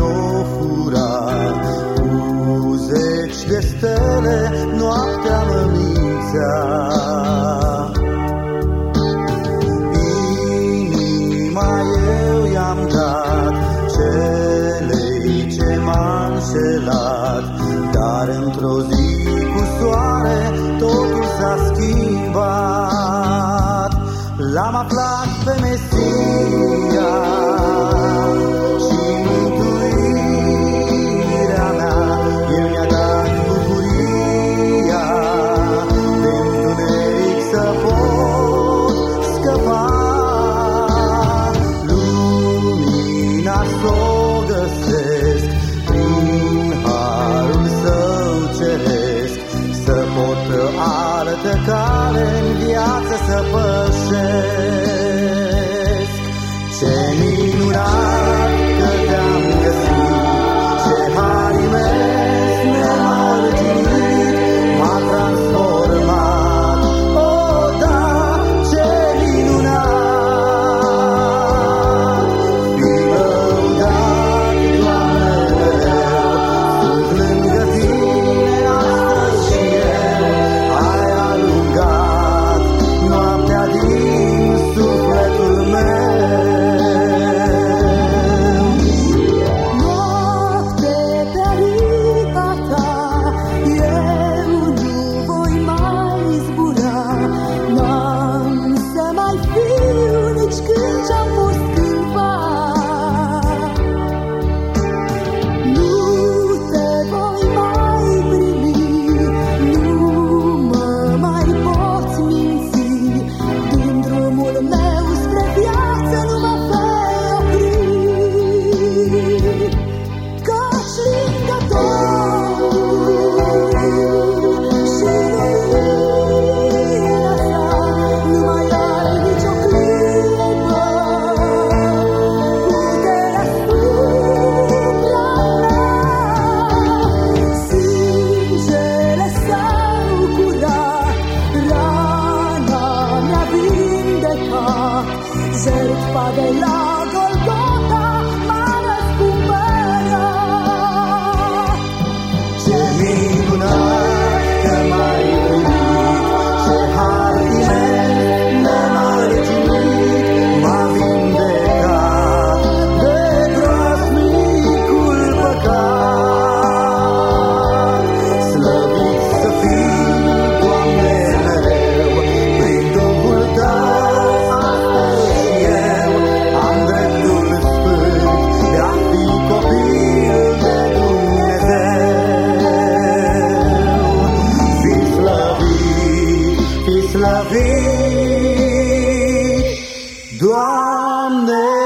o fura. Cu zeci de stele noaptea mă mințea Inima eu i-am dat Celei ce m-a înșelat. Dar într-o zi cu soare totul s-a schimbat. L-am aflat pe Mesia pășesc. Ce minunat cerca del lago Gone